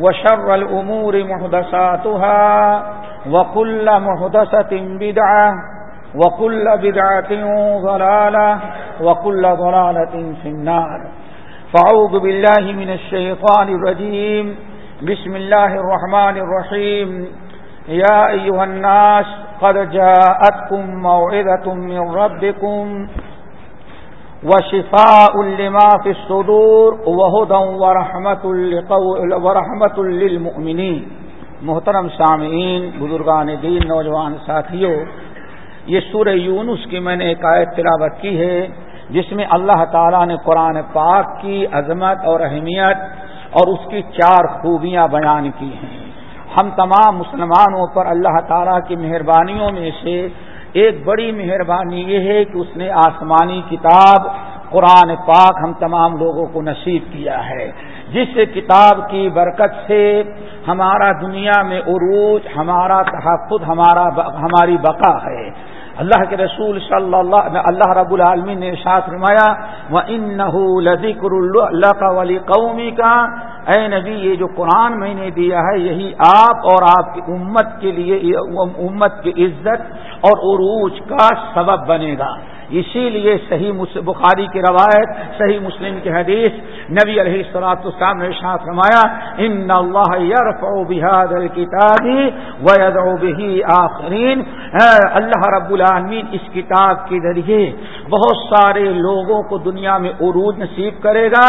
وشر الأمور محدثاتها وكل محدثة بدعة وكل بدعة ضلالة وكل ضلالة في النار. فعوذ بالله من الشيطان الرجيم. بسم الله الرحمن الرحيم. يا أيها الناس، قد جاءتكم موعظة من ربكم وشفاء لما في الصدور وهدى ورحمة, ورحمة للمؤمنين. محترم سامعین بزرگان دین نوجوان ساتھیوں یہ سورہ یونس کی میں نے ایک آیت تلاوت کی ہے جس میں اللہ تعالیٰ نے قرآن پاک کی عظمت اور اہمیت اور اس کی چار خوبیاں بیان کی ہیں۔ ہم تمام مسلمانوں پر اللہ تعالیٰ کی مہربانیوں میں سے ایک بڑی مہربانی یہ ہے کہ اس نے آسمانی کتاب قرآن پاک ہم تمام لوگوں کو نصیب کیا ہے۔ جس کتاب کی برکت سے ہمارا دنیا میں عروج، ہمارا تحفظ، ہمارا ہماری بقا ہے۔ اللہ کے رسول صلی اللہ اللہ رب العالمین نے ساتھ رمایا وہ ان لذکر اللہ کا ولی قومی کا اے نبی، یہ جو قرآن میں نے دیا ہے، یہی آپ اور آپ کی امت کے لیے، امت کی عزت اور عروج کا سبب بنے گا۔ اسی لیے صحیح بخاری کی روایت، صحیح مسلم کی حدیث نبی علیہ السلاط السلام نے شاہ فرمایا، ان اللہ یرفع بحاد الکتابی ویدعو بہی آخرین. اللہ رب العالمین، اس کتاب کے ذریعے بہت سارے لوگوں کو دنیا میں عروج نصیب کرے گا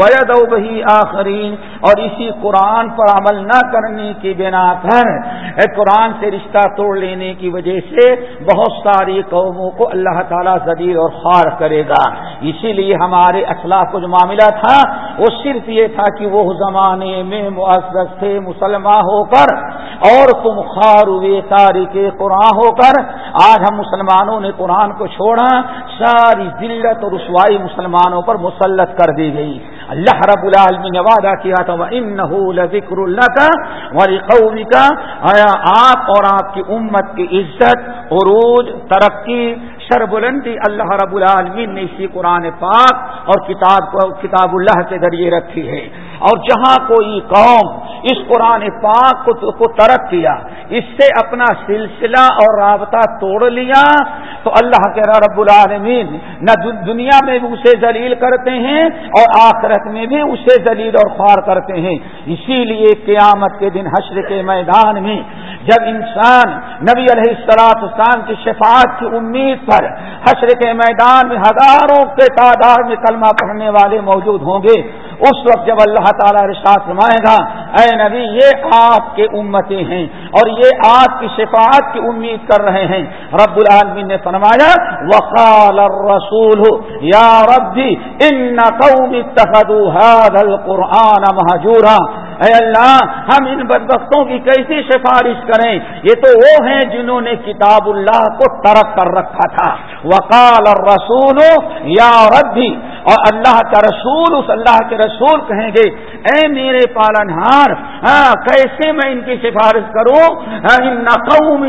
وید بہی آخرین، اور اسی قرآن پر عمل نہ کرنے کی بنا پر قرآن سے رشتہ توڑ لینے کی وجہ سے بہت ساری قوموں کو اللہ تعالیٰ زدیر اور خوار کرے گا۔ اسی لیے ہمارے اخلاق کو جو معاملہ تھا وہ صرف یہ تھا کہ وہ زمانے میں معزز تھے مسلمان ہو کر، اور تم خار ہوئے تاریخ قرآن ہو کر۔ آج ہم مسلمانوں نے قرآن کو چھوڑا، ساری ذلت اور رسوائی مسلمانوں پر مسلط کر دی گئی۔ اللہ رب العالمین نے وعدہ کیا تھا وہ ذکر اللہ کا ولی قومی کا آپ اور آپ کی امت کی عزت، عروج، ترقی سر بلندی اللہ رب العالمین نے اسی قرآن پاک اور کتاب کو کتاب اللہ کے ذریعے رکھی ہے۔ اور جہاں کوئی قوم اس قرآن پاک کو ترک کیا اس سے اپنا سلسلہ اور رابطہ توڑ لیا تو اللہ کے رب العالمین نہ دنیا میں بھی اسے ذلیل کرتے ہیں اور آخرت میں بھی اسے ذلیل اور خوار کرتے ہیں۔ اسی لیے قیامت کے دن حشر کے میدان میں جب انسان نبی علیہ السلاط اسلام کی شفاعت کی امید پر حشر کے میدان میں ہزاروں کے تعداد میں کلمہ پڑھنے والے موجود ہوں گے اس وقت جب اللہ تعالیٰ ارشاد فرمائے گا، اے نبی، یہ آپ کے امتیں ہیں اور یہ آپ کی شفاعت کی امید کر رہے ہیں۔ رب العالمین نے فرمایا، وقال الرسول، یا ربی، ان قوم اتخذوا هذا القرآن مہجورا۔ اے اللہ، ہم ان بدبختوں کی کیسی سفارش کریں؟ یہ تو وہ ہیں جنہوں نے کتاب اللہ کو ترک کر رکھا تھا۔ وقال الرسول، یا ربی اور اللہ کا رسول، اس اللہ کے رسول کہیں گے اے میرے پالن ہار ہاں، کیسے میں ان کی سفارش کروں؟ ہاں، قوم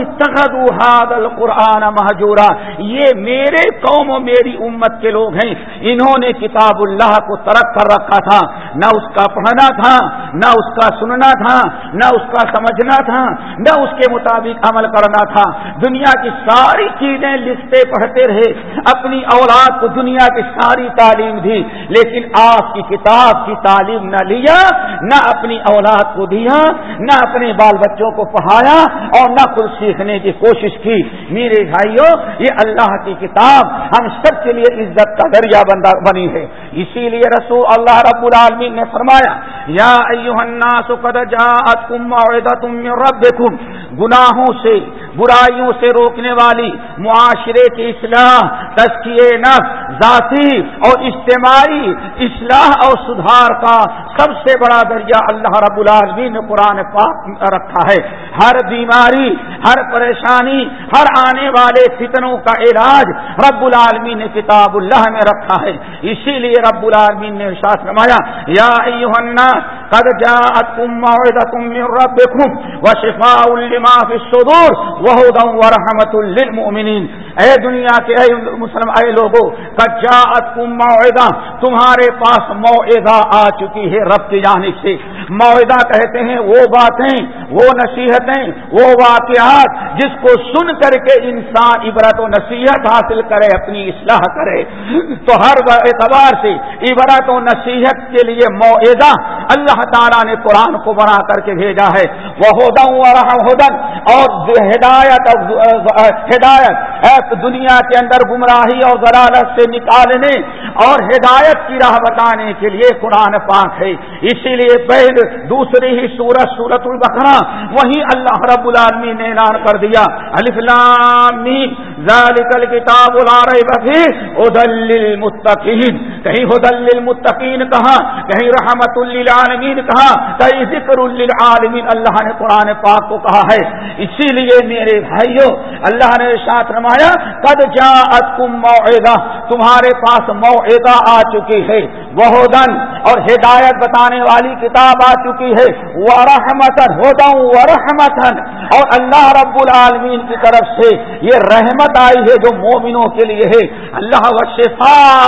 القرآن محجورا یہ میرے قوم و میری امت کے لوگ ہیں۔ انہوں نے کتاب اللہ کو ترک کر رکھا تھا۔ نہ اس کا پڑھنا تھا، نہ اس کا سننا تھا، نہ اس کا سمجھنا تھا، نہ اس کے مطابق عمل کرنا تھا۔ دنیا کی ساری چیزیں لکھتے پڑھتے رہے۔ اپنی اولاد کو دنیا کی ساری تعلیم دی۔ لیکن آپ کی کتاب کی تعلیم نہ دیا، نہ اپنی اولاد کو دیا، نہ اپنے بال بچوں کو پڑھایا اور نہ خود سیکھنے کی کوشش کی۔ میرے بھائیوں یہ اللہ کی کتاب ہم سب کے لیے عزت کا ذریعہ بنی ہے۔ اسی لیے رسول اللہ رب العالمین نے فرمایا، یا الناس قد جاءتكم موعظه من ربكم گناہوں سے، برائیوں سے روکنے والی معاشرے کی اصلاح تسکیے نفس، ذاتی اور اجتماعی اصلاح اور سدھار کا سب سے بڑا درجہ اللہ رب العالمین نے قرآن پاک رکھا ہے۔ ہر بیماری، ہر پریشانی، ہر آنے والے فتنوں کا علاج رب العالمین نے کتاب اللہ میں رکھا ہے۔ اسی لیے رب العالمین نے ساتھ رمایا یا قد جاءتكم موعظة من ربكم وشفاء لما في الصدور وهدى ورحمة للمؤمنين اے دنیا کے اے مسلم، اے لوگوں قد جاءتكم موعظة تمہارے پاس موعظہ آ چکی ہے رب کی جانب سے۔ معاہدہ کہتے ہیں، وہ باتیں، وہ نصیحتیں، وہ واقعات جس کو سن کر کے انسان عبرت و نصیحت حاصل کرے، اپنی اصلاح کرے۔ تو ہر اعتبار سے عبرت و نصیحت کے لیے معاہدہ اللہ تعالیٰ نے قرآن کو بنا کر کے بھیجا ہے۔ وہ ہودن اور ہدایت ہدایت دنیا کے اندر گمراہی اور ضرالت سے نکالنے اور ہدایت کی راہ بتانے کے لیے قرآن پاک ہے۔ اسی لیے پہلے دوسری ہی سورت سورت البقرہ وہی اللہ رب العالمین نے اعلان کر دیا۔ ذالک الکتاب لا ریب ادل للمتقین کہیں ہدل للمتقین کہا کہیں رحمت للعالمین کہا کہیں ذکر للعالمین، اللہ نے قرآن پاک کو کہا ہے۔ اسی لیے میرے بھائیوں اللہ نے ساتھ رمایا قد جاءتکم موعدہ تمہارے پاس موعدہ آ چکی ہے۔ وہ اور ہدایت بتانے والی کتاب آ چکی ہے۔ وہ رحمتن وہ رحمتن اور اللہ رب العالمین کی طرف سے یہ رحمت آئی ہے جو مومنوں کے لیے ہے۔ اللہ و شفا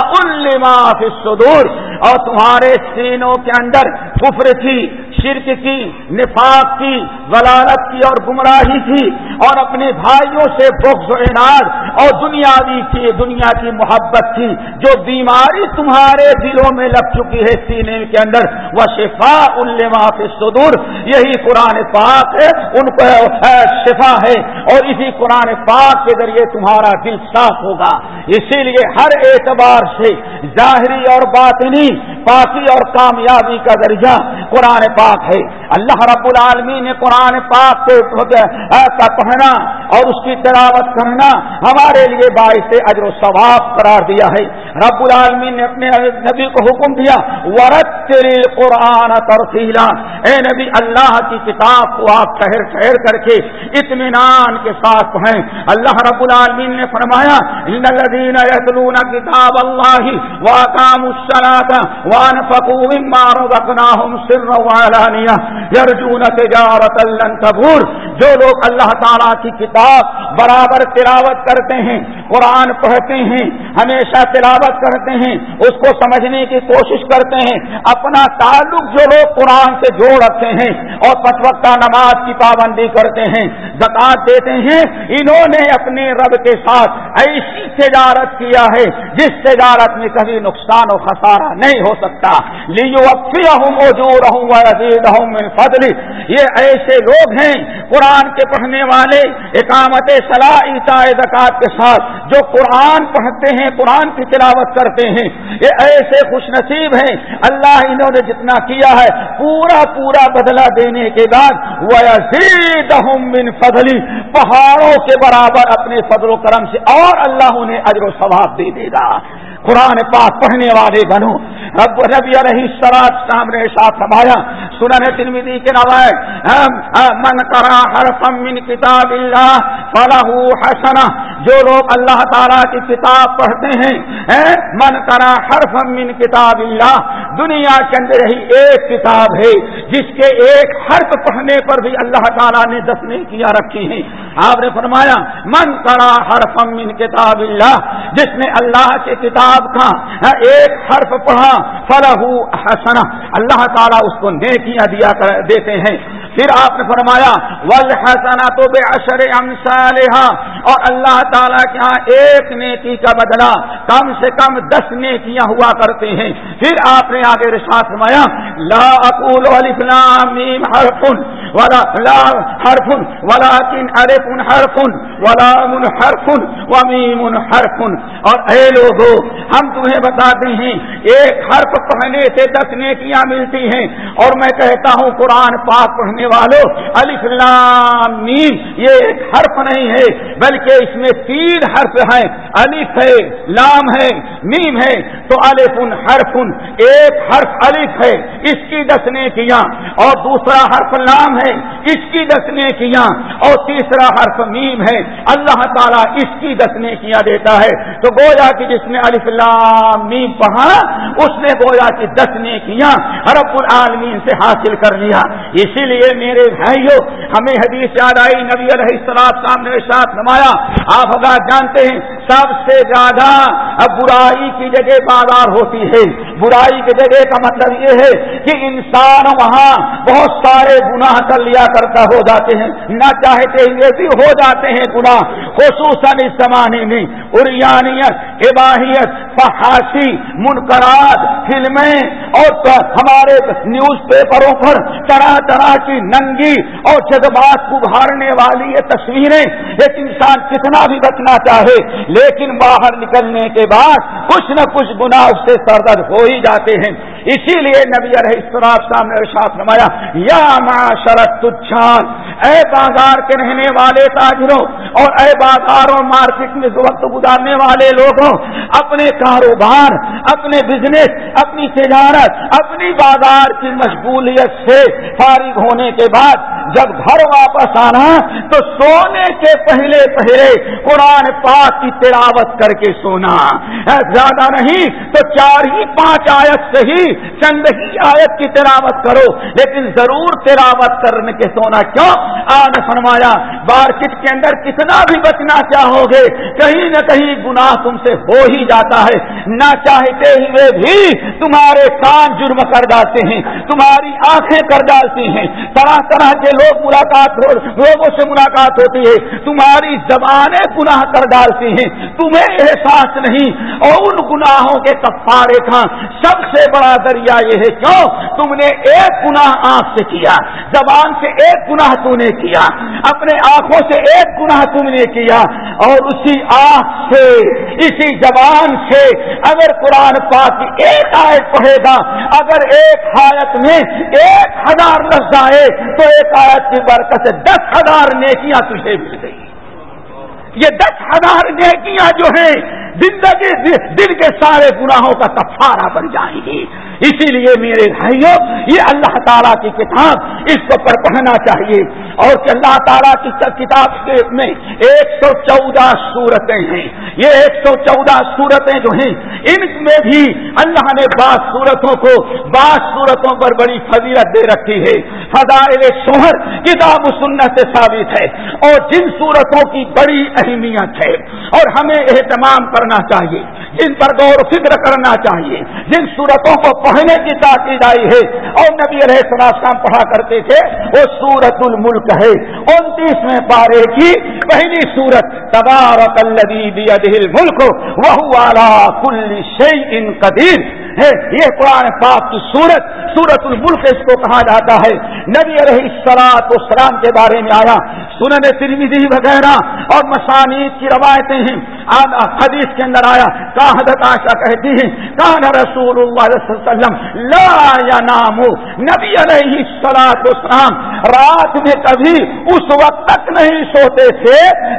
الصدور۔ اور تمہارے سینوں کے اندر کفر تھی۔ شرک کی، نفاق کی، ولالت کی اور گمراہی کی اور اپنے بھائیوں سے بخش و اناد اور دنیاوی کی، دنیا کی محبت کی جو بیماری تمہارے دلوں میں لگ چکی ہے سینے کے اندر وہ شفا الما کے سدور یہی قرآن پاک ہے، ان کو شفا ہے اور اسی قرآن پاک کے ذریعے تمہارا دل صاف ہوگا۔ اسی لیے ہر اعتبار سے ظاہری اور باطنی پاکی اور کامیابی کا ذریعہ قرآن پاک ہے۔ اللہ رب العالمین نے قرآن پاک کا پڑھنا اور اس کی تلاوت کرنا ہمارے لیے باعث اجر و ثواب قرار دیا ہے۔ رب العالمین نے اپنے نبی کو حکم دیا ورت قرآن ترسیلا اے نبی، اللہ کی کتاب کو آپ ٹھہر ٹھہر کر کے اطمینان کے ساتھ پڑھیں۔ اللہ رب العالمین نے فرمایا کتاب اللہ واقام الصلاة وانفقوا مما رزقناهم سرا وعلانية۔ يرجون تجارة لن تبور۔ جو لوگ اللہ تعالیٰ کی کتاب برابر تلاوت کرتے ہیں، قرآن پڑھتے ہیں، ہمیشہ تلاوت کرتے ہیں، اس کو سمجھنے کی کوشش کرتے ہیں، اپنا تعلق جو لوگ قرآن سے جوڑ رکھتے ہیں اور پتوقہ نماز کی پابندی کرتے ہیں زکات دیتے ہیں، انہوں نے اپنے رب کے ساتھ ایسی تجارت کیا ہے، جس تجارت میں کبھی نقصان و خسارہ نہیں ہو سکتا۔ لیو فضلی یہ ایسے لوگ ہیں قرآن کے پڑھنے والے، اقامت صلاح زکات کے ساتھ، جو قرآن پڑھتے ہیں، قرآن کی تلاوت کرتے ہیں۔ یہ ایسے خوش نصیب ہیں۔ اللہ انہوں نے جتنا کیا ہے، پورا پورا بدلہ دینے کے بعد وہ من فضلی پہاڑوں کے برابر اپنے فضل و کرم سے اور اللہ انہیں اجر و ثواب دے دے گا۔ قرآن پاک پڑھنے والے بنو۔ رب نبی علیہ سرات سامنے ساتھ سمایا سنن ترمیدی کے نوائے من کرا حرف من کتاب اللہ فلاح حسنا جو لوگ اللہ تعالیٰ کی کتاب پڑھتے ہیں من کرا حرف من کتاب اللہ دنیا کے اندر ہی ایک کتاب ہے، جس کے ایک حرف پڑھنے پر بھی اللہ تعالیٰ نے دس کیا، رکھی ہیں۔ آپ نے فرمایا، من کرا حرف من کتاب اللہ، جس نے اللہ کے کتاب کا ایک حرف پڑھا فلاح حسنا اللہ تعالیٰ اس کو نیکیاں دیا دیتے ہیں۔ پھر آپ نے فرمایا ول حسنا تو بے اشر اور اللہ تعالیٰ کے یہاں ایک نیکی کا بدلا کم سے کم دس نیکیاں ہوا کرتے ہیں۔ پھر آپ نے آگے رشاط فرمایا، لا اقول میم حرفن ولا لا حرف ولا کن ارفن حرفن ولا من حرفن ومیم حرفن اور اے لوگوں ہم تمہیں بتاتے ہیں، ایک حرف پڑھنے سے دس نیکیاں ملتی ہیں۔ اور میں کہتا ہوں، قرآن پاک پڑھنے والوں میم، یہ ایک حرف نہیں ہے، بلکہ اس میں تین حرف ہیں۔ الف ہے، لام ہے، میم ہے، تو الف ان حرف ان ایک حرف الف ہے، اس کی دسنے کیا اور دوسرا حرف لام ہے، اس کی دسنے کیا اور تیسرا حرف میم ہے، اللہ تعالیٰ اس کی دسنے کیا دیتا ہے۔ تو گویا کہ جس نے الف لام میم پڑھا، اس نے گویا کی دسنے کیا رب العالمین سے حاصل کر لیا۔ اسی لیے میرے بھائیوں ہمیں حدیث یاد آئی، نبی علیہ السلام سامنے ساتھ نمایا۔ آپ اگر جانتے ہیں، سب سے زیادہ برائی کی جگہ بازار ہوتی ہے۔ برائی کی جگہ کا مطلب یہ ہے کہ انسان وہاں بہت سارے گناہ کر لیا کرتا ہو جاتے ہیں۔ نہ چاہتے ہوئے بھی ہو جاتے ہیں گناہ، خصوصاً اس زمانے میں۔ اریانیت اباہیت، فحاشی منقرات فلمیں اور ہمارے نیوز پیپروں پر طرح طرح کی ننگی اور جذبات ابھارنے والی یہ تصویریں ایک انسان کتنا بھی بچنا چاہے، لیکن باہر نکلنے کے بعد کچھ نہ کچھ گنا اس سے سردر ہو ہی جاتے ہیں۔ اسی لیے نبی علیہ السلام سامنے ارشاد فرمایا، یا معاشرت تجھان اے بازار کے رہنے والے تاجروں اور اے بازار اور مارکیٹ میں وقت گزارنے والے لوگوں، اپنے کاروبار، اپنے بزنس، اپنی تجارت، اپنی بازار کی مشغولیت سے فارغ ہونے کے بعد جب گھر واپس آنا، تو سونے کے پہلے پہلے قرآن پاک کی تلاوت کر کے سونا۔ زیادہ نہیں، تو چار ہی پانچ آیت سے ہی چند ہی آیت کی تلاوت کرو، لیکن ضرور تلاوت کرنے کے سونا کیوں؟ آج فرمایا مارکیٹ کے اندر کتنا بھی بچنا چاہو گے، کہیں نہ کہیں گناہ تم سے ہو ہی جاتا ہے۔ نہ چاہتے ہوئے بھی تمہارے کان جرم کر ڈالتے ہیں، تمہاری آنکھیں کر ڈالتی ہیں۔ طرح طرح کے لوگ ملاقات ہو، لوگوں سے ملاقات ہوتی ہے، تمہاری زبانیں گناہ کر ڈالتی ہیں۔ تمہیں احساس نہیں، اور ان گناہوں کے کفارے کا سب سے بڑا دریا یہ ہے، کیوں؟ تم نے ایک گناہ آنکھ سے کیا، زبان سے ایک گناہ تو نے کیا، اپنے آنکھوں سے ایک گناہ تم نے کیا، اور اسی آنکھ سے، اسی زبان سے اگر قرآن پاک کی ایک آیت پڑھے گا، اگر ایک حایت میں ایک ہزار لفظ آئے، تو ایک آیت کی برکت سے دس ہزار نیکیاں تجھے مل گئی یہ دس ہزار نیکیاں جو ہیں زندگی دل کے سارے گناہوں کا کفارہ بن جائیں گی۔ اسی لیے میرے بھائیوں، یہ اللہ تعالیٰ کی کتاب اس کو پر پڑھنا چاہیے۔ اور اللہ تعالیٰ کی کتاب میں ایک سو چودہ صورتیں ہیں۔ یہ ایک سو چودہ صورتیں جو ہیں، ان میں بھی اللہ نے بعض صورتوں کو، بعض صورتوں پر بڑی فضیلت دے رکھی ہے۔ فضائل شوہر کتاب و سنت سے ثابت ہے۔ اور جن صورتوں کی بڑی اہمیت ہے اور ہمیں اہتمام کرنا چاہیے۔ ان پر غور و فکر کرنا چاہیے۔ جن صورتوں کو پڑھنے کی تاکید آئی ہے، اور نبی علیہ السلام پڑھا کرتے تھے، وہ سورت الملک ہے۔ انتیسویں پارے کی پہلی سورت، تبارک ملک وہ والا کل شعی ان قدیر۔ ہے، یہ قرآن پاک کی سورت سورت الملک اس کو کہا جاتا ہے۔ نبی علیہ السلاط اسلام کے بارے میں آیا، سنن ترمیدی وغیرہ اور مسانید کی روایتیں ہیں۔ حدیث کے اندر آیا حضرت آشا کہتی ہے کان رسول رسول اللہ علیہ وسلم، لا یا نام نبی علیہ سلاط اسلام رات میں کبھی اس وقت تک نہیں سوتے تھے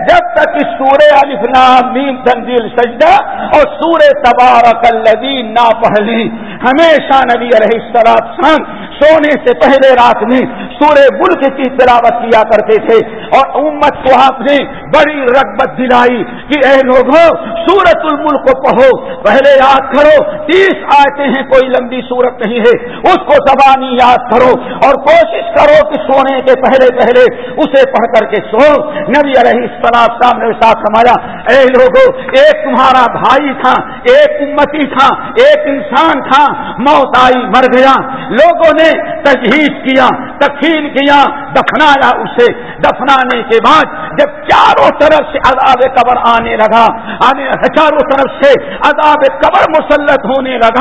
جب تک کہ سورہ الف نام تنزیل، سجدہ اور سورہ تبارک الذین نہ پہلی ہمیشہ نبی علیہ السلام سونے سے پہلے رات میں سورہ ملک کی تلاوت کیا کرتے تھے اور امت کو آپ نے بڑی رغبت دلائی کہ اے لوگوں سورت الملک کو پڑھو، پہلے یاد کرو، تیس آتے ہیں، کوئی لمبی صورت نہیں ہے۔ اس کو زبانی یاد کرو اور کوشش کرو کہ سونے کے پہلے پہلے اسے پڑھ کر کے سو۔ نبی علیہ السلام صاحب نے ساتھ سمایا اے لوگوں ایک تمہارا بھائی تھا، ایک امتی تھا، ایک انسان تھا، موت آئی، مر گیا۔ لوگوں نے تجہیز کیا تقسیم کیا، دفنایا اسے۔ دفنانے کے بعد جب چاروں طرف سے عذاب قبر آنے لگا، آنے چاروں طرف سے عذاب قبر مسلط ہونے لگا۔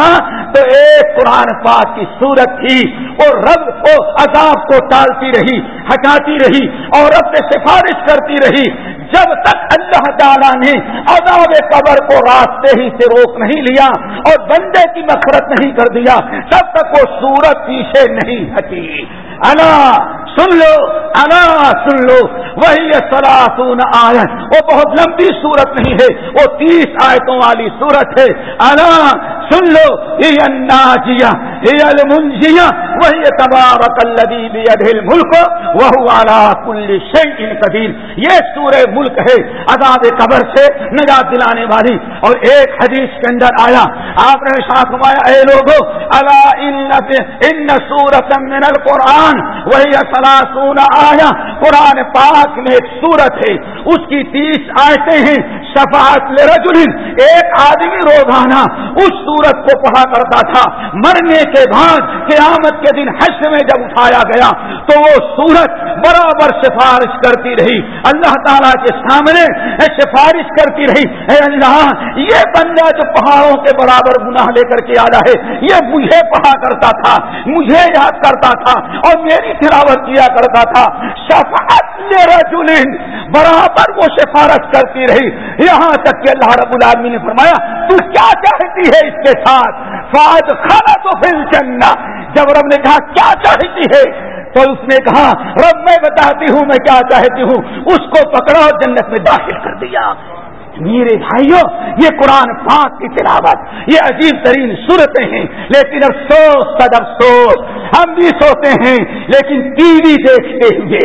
تو ایک قرآن پاک کی صورت تھی وہ رب کو عذاب کو ٹالتی رہی، ہٹاتی رہی اور رب سے سفارش کرتی رہی۔ جب تک اللہ تعالیٰ نے عذاب قبر کو راستے ہی سے روک نہیں لیا اور بندے کی مفرت نہیں کر دیا، تب تک وہ سورت پیچھے نہیں ہٹی۔ انا سن لو، انا سن لو۔ وہی سلاسون آیت۔ وہ بہت لمبی صورت نہیں ہے، وہ تیس آیتوں والی صورت ہے۔ انا سن لو یہ الناجیہ یہ المنجیہ وہی تبارک الذی بیدہ الملک وہو علا کل شیء قدیر۔ یہ سورہ ملک ہے عذاب قبر سے نجات دلانے والی۔ اور ایک حدیث کے اندر آیا، آپ نے ساتھ فرمایا، اے لوگو، الا ان ان سورۃ من القرآن وہی سلاسون آیا قرآن پاک میں ایک سورت ہے، اس کی تیس آیتیں ہیں، شفاعت لرجل، ایک آدمی روزانہ اس سورت کو پڑھا کرتا تھا۔ مرنے کے بعد قیامت کے کے دن حش میں جب اٹھایا گیا تو وہ سورت برابر سفارش کرتی رہی۔ اللہ تعالیٰ کے سامنے سفارش کرتی رہی۔ اے اللہ، یہ بندہ جو پہاڑوں کے برابر گناہ لے کر کے آیا ہے، یہ مجھے پڑھا کرتا تھا، مجھے یاد کرتا تھا اور میری تلاوت کیا کرتا تھا۔ شفاعت رجل برابر وہ سفارش کرتی رہی۔ یہاں تک کہ اللہ رب العالمین نے فرمایا، تو کیا چاہتی ہے اس کے ساتھ؟ فاج کھانا تو پھر چننا جب رب نے کہا، کیا چاہتی ہے؟ تو اس نے کہا، رب، میں بتاتی ہوں، میں کیا چاہتی ہوں؟ اس کو پکڑا اور جنت میں داخل کر دیا۔ میرے بھائیوں، یہ قرآن پاک کی تلاوت، یہ عجیب ترین صورتیں ہیں، لیکن افسوس سد افسوس، ہم بھی سوتے ہیں، لیکن ٹی وی دیکھتے ہوئے،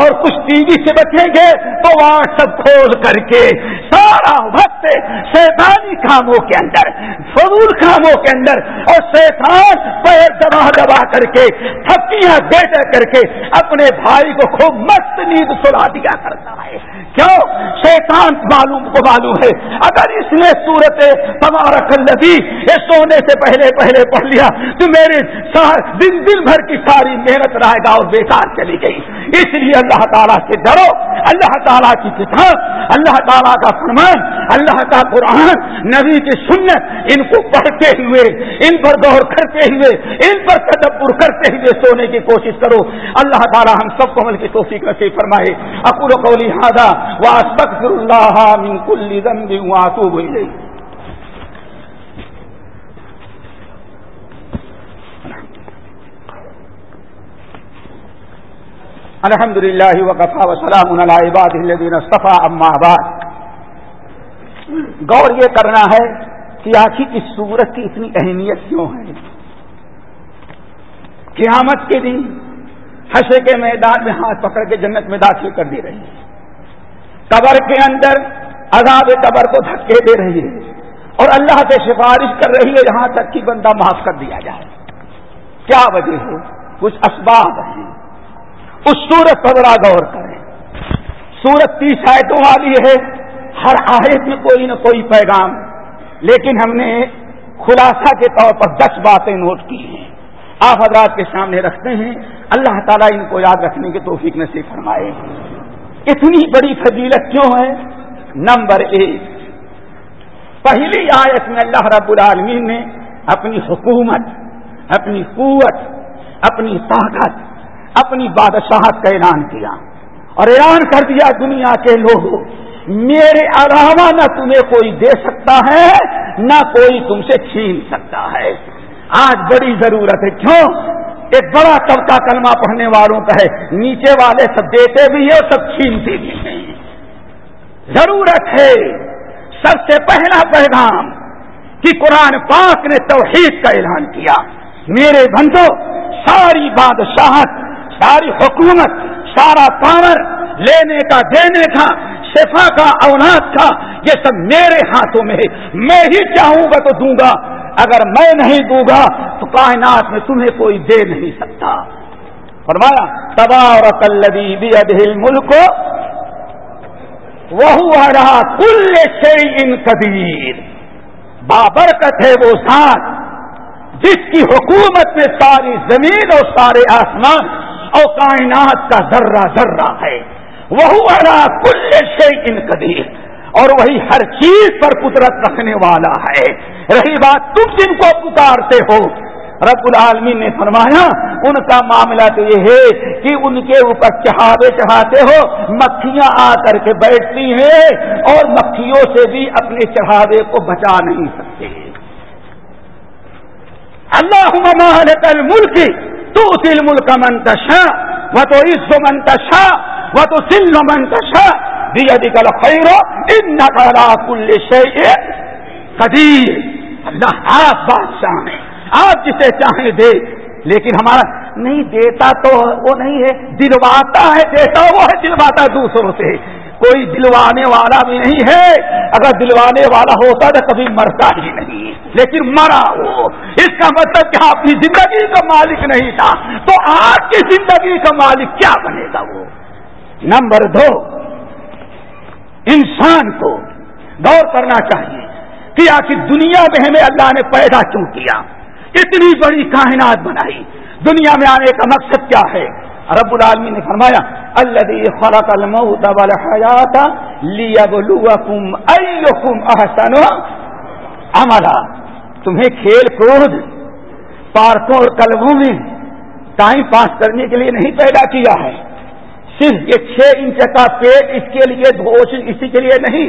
اور کچھ ٹی وی سے بچیں گے، تو واٹس ایپ کھول کر کے، سارا وقت شیطانی کاموں کے اندر، فضول کاموں کے اندر، اور شیطان پیر دبا دبا کر کے، تھپیاں دے کر کے، اپنے بھائی کو خوب مست نیند سلا دیا کرتا ہے۔ کیوں؟ شیطان معلوم کو معلوم ہے۔ اگر اس نے صورت تبارک الدی یہ سونے سے پہلے پہلے پڑھ لیا، تو میرے دن دن بھر کی ساری محنت رہے گا اور بیکار چلی گئی۔ اس لیے اللہ تعالیٰ سے ڈرو۔ اللہ تعالیٰ کی کتاب، اللہ تعالیٰ کا فرمان، اللہ کا قرآن، نبی کی سنت، ان کو پڑھتے ہوئے، ان پر غور کرتے ہوئے، ان پر تدبر کرتے ہوئے سونے کی کوشش کرو۔ اللہ تعالیٰ ہم سب کو عمل کی توفیق نصیب فرمائے۔ اکول قولی ہادہ واسطر اللہ من کل ذنب واتوب الیہ الحمد لله وكفى وسلام على عباده الذين اصطفى اما بعد. غور یہ کرنا ہے کہ آخر اس صورت کی اتنی اہمیت کیوں ہے؟ قیامت کے دن حشے کے میدان میں ہاتھ پکڑ کے جنت میں داخل کر دی رہی ہے۔ قبر کے اندر عذاب قبر کو دھکے دے رہی ہے۔ اور اللہ سے سفارش کر رہی ہے، یہاں تک کہ بندہ معاف کر دیا جائے۔ کیا وجہ ہے؟ کچھ اسباب ہیں۔ اس سورت پر بڑا غور کریں۔ سورت تیس آیتوں والی ہے، ہر آیت میں کوئی نہ کوئی پیغام۔ لیکن ہم نے خلاصہ کے طور پر دس باتیں نوٹ کی ہیں۔ آپ حضرات کے سامنے رکھتے ہیں، اللہ تعالیٰ ان کو یاد رکھنے کے توفیق نصیب فرمائے۔ اتنی بڑی فضیلت کیوں ہے؟ نمبر ایک، پہلی آیت میں اللہ رب العالمین نے اپنی حکومت، اپنی قوت، اپنی طاقت اپنی بادشاہت کا اعلان کیا اور اعلان کر دیا دنیا کے لوگوں، میرے علاوہ نہ تمہیں کوئی دے سکتا ہے، نہ کوئی تم سے چھین سکتا ہے۔ آج بڑی ضرورت ہے، کیوں؟ ایک بڑا طبقہ کلمہ پڑھنے والوں کا ہے، نیچے والے سب دیتے بھی ہیں سب چھینتے بھی ہیں۔ ضرورت ہے، سب سے پہلا پیغام کہ قرآن پاک نے توحید کا اعلان کیا۔ میرے بندو، ساری بادشاہت ساری حکومت، سارا پاور لینے کا، دینے کا، شفا کا، اولاد کا، یہ سب میرے ہاتھوں میں ہے۔ میں ہی چاہوں گا تو دوں گا۔ اگر میں نہیں دوں گا تو کائنات میں تمہیں کوئی دے نہیں سکتا۔ فرمایا تبا اور کلبی بھی ادھل ملک وہ رہا کل سے ان قبیر بابرکت ہے وہ ساتھ جس کی حکومت میں ساری زمین اور سارے آسمان اور کائنات کا ذرہ ذرہ ہے۔ وہ کل سے ان قدیر۔ اور وہی ہر چیز پر قدرت رکھنے والا ہے۔ رہی بات تم جن کو پکارتے ہو۔ رب العالمین نے فرمایا، ان کا معاملہ تو یہ ہے کہ ان کے اوپر چڑھاوے چڑھاتے ہو، مکھیاں آ کر کے بیٹھتی ہیں اور مکھیوں سے بھی اپنے چڑھاوے کو بچا نہیں سکتے۔ اللہ مالک الملک۔ تو تل ملک منتشا وہ تو عز منتشا وہ تو سل منتشا کل خیرو ان نقلا کل سے قدیر اللہ آپ بادشاہ ہیں آپ جسے چاہیں دے، لیکن ہمارا نہیں دیتا تو وہ نہیں ہے، دلواتا ہے، دیتا وہ ہے، دلواتا دوسروں سے۔ کوئی دلوانے والا بھی نہیں ہے۔ اگر دلوانے والا ہوتا تو کبھی مرتا ہی نہیں۔ لیکن مرا وہ۔ اس کا مطلب کہ اپنی زندگی کا مالک نہیں تھا۔ تو آپ کی زندگی کا مالک کیا بنے گا وہ؟ نمبر دو، انسان کو غور کرنا چاہیے کہ آخر دنیا میں ہمیں اللہ نے پیدا کیوں کیا؟ اتنی بڑی کائنات بنائی۔ دنیا میں آنے کا مقصد کیا ہے؟ رب العالمی نے فرمایا اللہ خلق الموت والحیات لیبلوکم ایکم احسن عملا۔ تمہیں کھیل کود، پارکوں اور کلبوں میں ٹائم پاس کرنے کے لیے نہیں پیدا کیا ہے۔ صرف یہ چھ انچ کا پیٹ اس کے لیے، گوشت اسی کے لیے نہیں،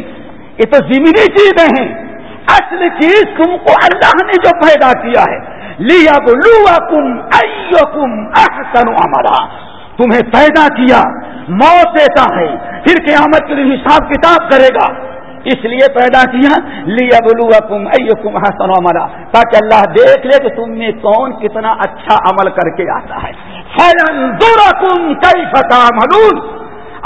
یہ تو زمینی چیزیں ہیں۔ اصل چیز تم کو اللہ نے جو پیدا کیا ہے۔ لیا بلو کم احسن ہمارا تمہیں پیدا کیا، موت دیتا ہے، پھر قیامت کے لیے حساب کتاب کرے گا۔ اس لیے پیدا کیا لیا بلو کم کم حسن ہمارا تاکہ اللہ دیکھ لے کہ تم نے کون کتنا اچھا عمل کر کے آتا ہے۔ فیرن دورا کم کئی فتح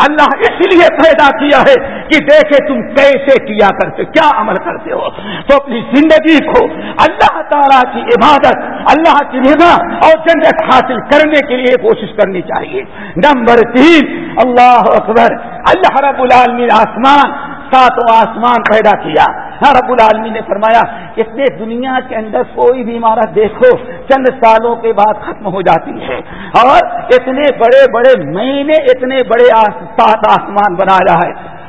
اللہ اس لیے پیدا کیا ہے کہ دیکھے تم کیسے کیا کرتے کیا عمل کرتے ہو؟ تو اپنی زندگی کو اللہ تعالیٰ کی عبادت، اللہ کی رضا اور جنت حاصل کرنے کے لیے کوشش کرنی چاہیے۔ نمبر تین، اللہ اکبر، اللہ رب العالمین آسمان، ساتوں آسمان پیدا کیا۔ ہاں، رب العالمین نے فرمایا اتنے دنیا کے اندر کوئی بھی عمارت دیکھو چند سالوں کے بعد ختم ہو جاتی ہے۔ اور اتنے بڑے بڑے مہینے اتنے بڑے سات آسمان بنایا ہے۔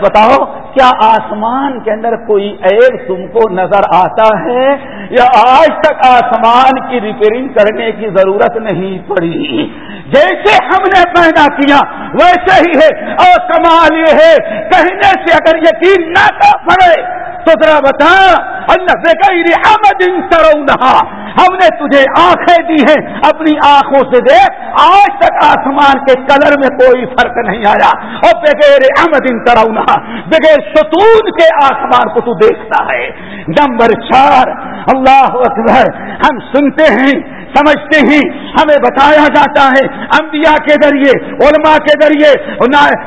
بتاؤ، کیا آسمان کے اندر کوئی عیب تم کو نظر آتا ہے؟ یا آج تک آسمان کی ریپیئرنگ کرنے کی ضرورت نہیں پڑی؟ جیسے ہم نے پیدا کیا، ویسے ہی ہے۔ اور کمال یہ ہے، کہنے سے اگر یقین نہ پڑے۔ تو ذرا بتا اللہ ہم نے تجھے آنکھیں دی ہیں، اپنی آنکھوں سے دیکھ، آج تک آسمان کے کلر میں کوئی فرق نہیں آیا۔ اور بغیر احمد ان ترونا بغیر ستون کے آسمان کو تو دیکھتا ہے۔ نمبر چار، اللہ اکبر، ہم سنتے ہیں سمجھتے ہی ہمیں بتایا جاتا ہے انبیاء کے ذریعے، علماء کے ذریعے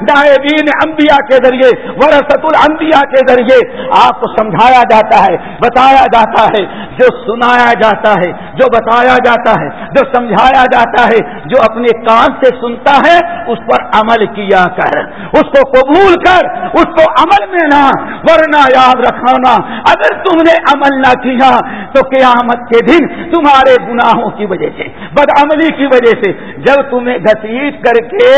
نائبین انبیاء کے ذریعے ورثت الانبیاء کے ذریعے آپ کو سمجھایا جاتا ہے، بتایا جاتا ہے، جو سنایا جاتا ہے جو بتایا جاتا ہے، جو سمجھایا جاتا ہے، جو اپنے کان سے سنتا ہے، اس پر عمل کیا کر، اس کو قبول کر، اس کو عمل میں نہ ورنہ یاد رکھانا، اگر تم نے عمل نہ کیا، تو قیامت کے دن تمہارے گناہوں کی وجہ سے، بدعملی کی وجہ سے، جب تمہیں گسیٹ کر کے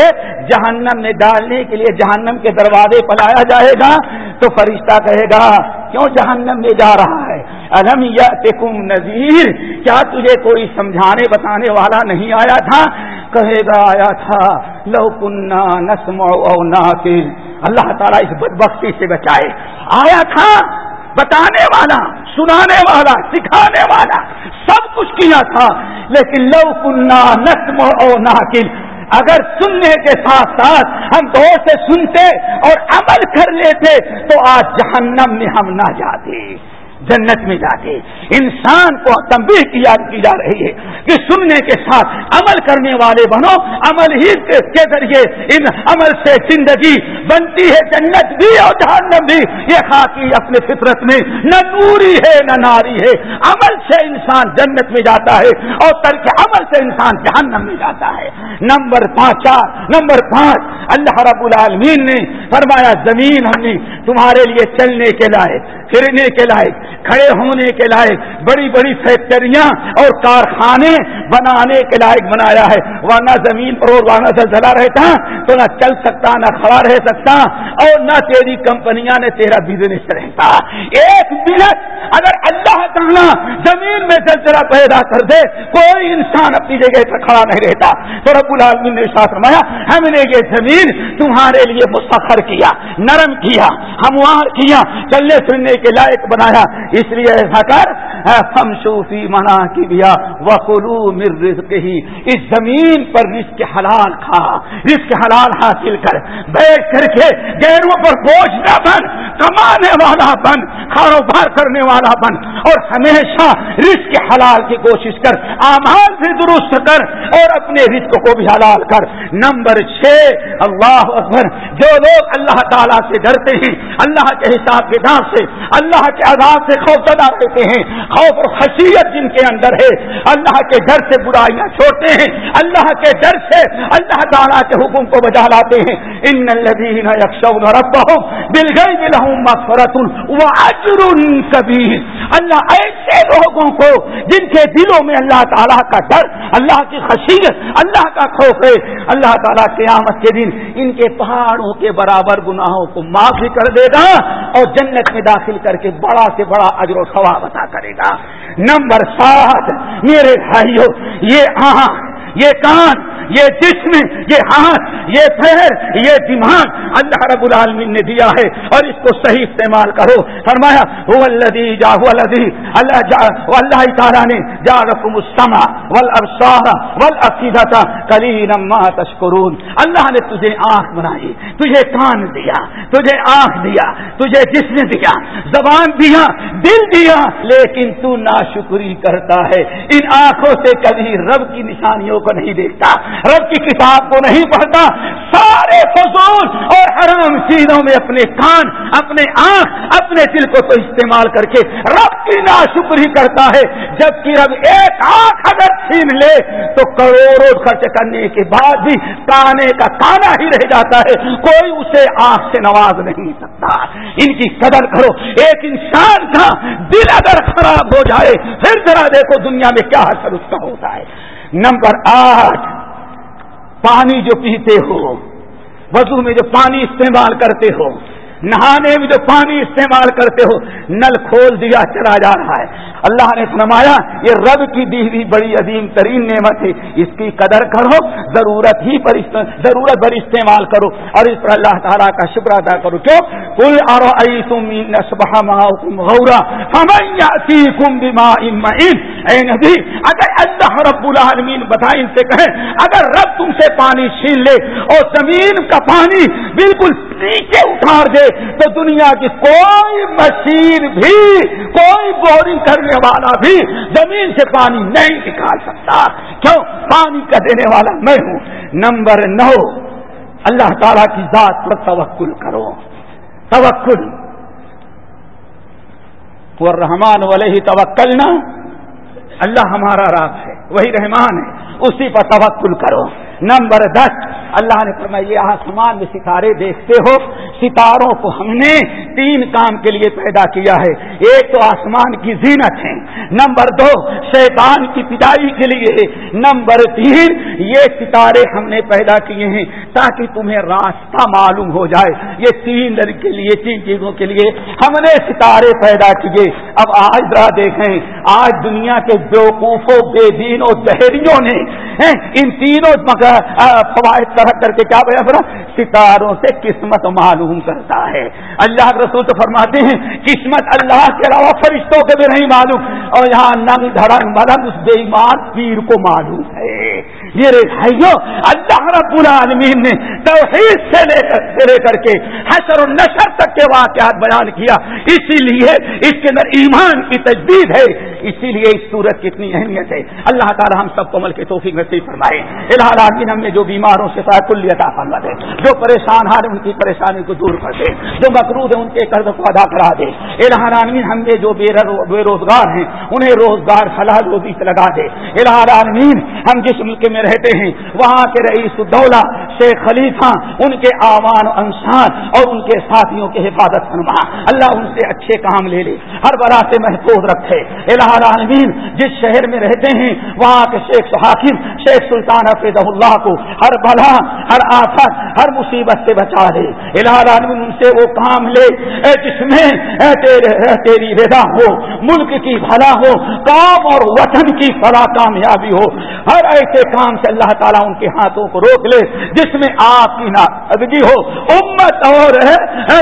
جہنم میں ڈالنے کے لیے جہنم کے دروازے پلایا جائے گا، تو فرشتہ کہے گا، کیوں جہنم میں جا رہا ہے؟ الم یا نذیر؟ کیا تجھے کوئی سمجھانے بتانے والا نہیں آیا تھا؟ کہے گا آیا تھا، لو کنہ نسم اللہ تعالیٰ اس بدبختی سے بچائے۔ آیا تھا، بتانے والا، سنانے والا، سکھانے والا، سب کچھ کیا تھا، لیکن لو کنہ نسم او ناکل اگر سننے کے ساتھ ساتھ ہم دور سے سنتے اور عمل کر لیتے تو آج جہنم میں ہم نہ جاتے۔ جنت میں جاتے انسان کو تنبیہ کی یاد کی جا رہی ہے کہ سننے کے ساتھ عمل کرنے والے بنو، عمل ہی کے ذریعے ان عمل سے زندگی بنتی ہے، جنت بھی اور جہنم بھی۔ یہ خاکی اپنے فطرت میں نہ نوری ہے، نہ ناری ہے۔ عمل سے انسان جنت میں جاتا ہے اور ترک عمل سے انسان جہنم میں جاتا ہے۔ نمبر پانچ، چار۔ نمبر پانچ، اللہ رب العالمین نے فرمایا، زمین ہم نے تمہارے لیے چلنے کے لائق پھرنے کے لائق، کھڑے ہونے کے لائق، بڑی بڑی فیکٹریاں اور کارخانے بنانے کے لائق بنایا ہے۔ ورنہ زمین پر اور ورنہ زلزلہ رہتا، تو نہ چل سکتا، نہ کھڑا رہ سکتا اور نہ تیری کمپنیاں نے تیرا بزنس رہتا۔ ایک منٹ اگر اللہ تعالیٰ زمین میں زلزلہ پیدا کر دے، کوئی انسان اپنی جگہ پر کھڑا نہیں رہتا۔ تو رب العالمین نے ساتھ رمایا ہم نے یہ زمین تمہارے لیے مسخر کیا، نرم کیا، ہموار کیا، چلنے پھرنے کے لائق بنایا۔ اس لیے ایسا کر ہم شوفی منا کی بیا وقلو مر رزق ہی اس زمین پر رزق حلال کھا رزق حلال حاصل کر، بیٹھ کر کے گیروں پر بوجھ نہ بن، کمانے والا بن، کاروبار کرنے والا بن، اور ہمیشہ رزق حلال کی کوشش کر آمال بھی درست کر، اور اپنے رزق کو بھی حلال کر۔ نمبر چھ، اللہ اکبر، جو لوگ اللہ تعالیٰ سے ڈرتے ہیں، اللہ کے حساب کتاب سے، اللہ کے عذاب سے خوف زدہ رہتے ہیں خوف اور خصیت جن کے اندر ہے، اللہ کے ڈر سے برائیاں چھوڑتے ہیں، اللہ کے ڈر سے اللہ تعالیٰ کے حکم کو بجا لاتے ہیں۔ ان الذین یخشون ربهم بالغیب لهم مغفرۃ واجر کبیر۔ اللہ ایسے لوگوں کو جن کے دلوں میں اللہ تعالیٰ کا ڈر، اللہ کی خصیت اللہ کا خوف ہے، اللہ تعالیٰ قیامت کے دن ان کے پہاڑوں کے برابر گناہوں کو معاف بھی کر دے گا اور جنت میں داخل کر کے بڑا سے بڑا اجر و ثواب عطا کرے گا۔ نمبر سات میرے بھائیوں یہ آنکھ یہ کان یہ جسم، یہ ہاتھ، یہ پیر، یہ دماغ اللہ رب العالمین نے دیا ہے اور اس کو صحیح استعمال کرو۔ فرمایا جا اللہ جا اللہ تعالیٰ نے جا رقم السما ول ابسارا ول عقیدہ کلی نما تشکرون۔ اللہ نے تجھے آنکھ بنائی، تجھے کان دیا، تجھے آنکھ دیا، تجھے جسم دیا، زبان دیا، دل دیا، لیکن تو ناشکری کرتا ہے۔ ان آنکھوں سے کبھی رب کی نشانیوں کو نہیں دیکھتا۔ رب کی کتاب کو نہیں پڑھتا، سارے فضول اور حرام چیزوں میں اپنے کان، اپنے آنکھ، اپنے دل کو تو استعمال کر کے رب کی ناشکری کرتا ہے۔ جبکہ رب ایک آنکھ اگر چھین لے، تو کروڑوں خرچ کرنے کے بعد بھی کانے کا کانا ہی رہ جاتا ہے۔ کوئی اسے آنکھ سے نواز نہیں سکتا ان کی قدر کرو، ایک انسان کا دل اگر خراب ہو جائے، پھر ذرا دیکھو دنیا میں کیا حاصل اس کا ہوتا ہے۔ نمبر آٹھ پانی جو پیتے ہو وضو میں جو پانی استعمال کرتے ہو نہانے میں جو پانی استعمال کرتے ہو، نل کھول دیا چلا جا رہا ہے۔ اللہ نے فرمایا، یہ رب کی دی ہوئی بڑی عظیم ترین نعمت ہے۔ اس کی قدر کرو، ضرورت ہی پر ضرورت پر استعمال کرو۔ اور اس پر اللہ تعالیٰ کا شکر ادا کرو۔ کیوں؟ کل اور غورا اے نبی، اگر اللہ رب العالمین بتائیں سے کہیں، اگر رب تم سے پانی چھین لے اور زمین کا پانی بالکل نیچے اٹھار دے تو دنیا کی کوئی مشین بھی، کوئی بورنگ کرنے والا بھی زمین سے پانی نہیں نکال سکتا۔ کیوں؟ پانی کا دینے والا میں ہوں۔ نمبر نو، اللہ تعالی کی ذات پر توکل کرو۔ توکل۔ رحمان والے ہی توکل نا اللہ ہمارا راب ہے، وہی رحمان ہے۔ اسی پر توکل کرو۔ نمبر دس اللہ نے فرمایا، یہ آسمان میں ستارے دیکھتے ہو، ستاروں کو ہم نے تین کام کے لیے پیدا کیا ہے۔ ایک تو آسمان کی زینت ہے، نمبر دو، شیطان کی پدائی کے لیے نمبر تین، یہ ستارے ہم نے پیدا کیے ہیں تاکہ تمہیں راستہ معلوم ہو جائے۔ یہ تین در کے لیے تین چیزوں کے لیے ہم نے ستارے پیدا کیے۔ اب آج ذرا دیکھیں، آج دنیا کے بیوقوفوں، بے دین اور دہریوں نے ان تینوں فوائد طرح کر کے کیا بیان ستاروں سے قسمت معلوم کرتا ہے۔ اللہ کے رسول تو فرماتے ہیں، قسمت اللہ کے علاوہ فرشتوں کے بھی نہیں معلوم۔ اور یہاں ننگ دھڑنگ ملنگ اس بے ایمان پیر کو معلوم ہے۔ میرے بھائیوں، اللہ رب العالمین نے توحید سے لے کر لے کر کے حسر و نشر تک کے واقعات بیان کیا۔ اسی لیے اس کے اندر ایمان کی تجدید ہے۔ اسی لیے اس صورت کی اتنی اہمیت ہے۔ اللہ تعالی ہم سب کو عمل کے توفیق نصیب فرمائے۔ العالمین ہم نے جو بیماروں سے کلیتا فرما دے، جو پریشان ہیں ان کی پریشانی کو دور کر دے، جو مقروض ہے ان کے قرض کو ادا کرا دے۔ العالمین ہم نے جو بے روزگار ہیں، انہیں روزگار حلال روزی سے لگا دے۔ العالمین ہم جس ملک میں رہتے ہیں۔ وہاں کے رئیس الدولہ شیخ خلیفہ، ان کے آوان انسان اور ان کے ساتھیوں کی حفاظت فرما۔ اللہ ان سے اچھے کام لے لے، ہر بڑا سے محفوظ رکھے۔ الہ العالمین، جس شہر میں رہتے ہیں، وہاں کے شیخ حاکم، شیخ سلطان حفظ اللہ کو ہر بلا ہر آفت، ہر مصیبت سے بچا دے الہ العالمین، ان سے وہ کام لے۔ اے جس میں، اے تیرے تیری رضا ہو، ملک کی بھلا ہو، کام اور وطن کی فلا کامیابی ہو۔ ہر ایسے کام سے اللہ تعالیٰ ان کے ہاتھوں کو روک لے جس میں آپ کی ناگی ہو، امت اور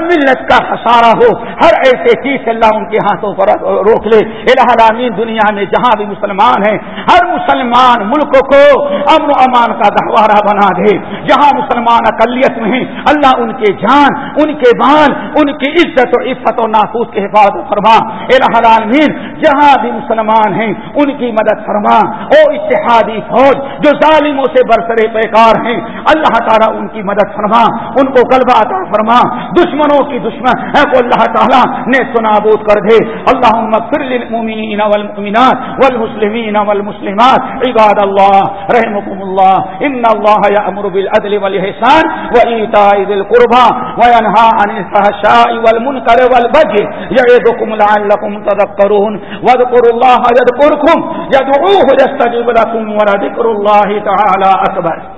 ملت کا خسارہ ہو۔ ہر ایسے چیز سے اللہ ان کے ہاتھوں پر روک لے۔ الہ العالمین دنیا میں جہاں بھی مسلمان ہیں، ہر مسلمان ملک کو امن و امان کا گہوارہ بنا دے۔ جہاں مسلمان اقلیت میں ہیں، اللہ ان کے جان، ان کے بال، ان کی عزت و عفت و نافوس کے حفاظت فرما۔ الہ العالمین جہاں بھی مسلمان ہیں، ان کی مدد فرما۔ او اتحادی فوج جو ظالموں سے برسرے پیکار ہیں، اللہ تعالیٰ ان کی مدد فرما۔ ان کو غلبہ عطا فرما، دشمنوں کی دشمن کو اللہ تعالیٰ نے سنابود کر دے۔ اللہ للمؤمنین والمؤمنات والمسلمین والمسلمات۔ عباد اللہ رحمكم اللہ، ان اللہ یأمر بالعدل والحسان وإيتاء ذي القربى وينهى عن الفحشاء والمنكر والبغي يعظكم لعلكم تذكرون واذكروا الله يذكركم يدعوه يستجيب لكم ولذكر الله تعالى أكبر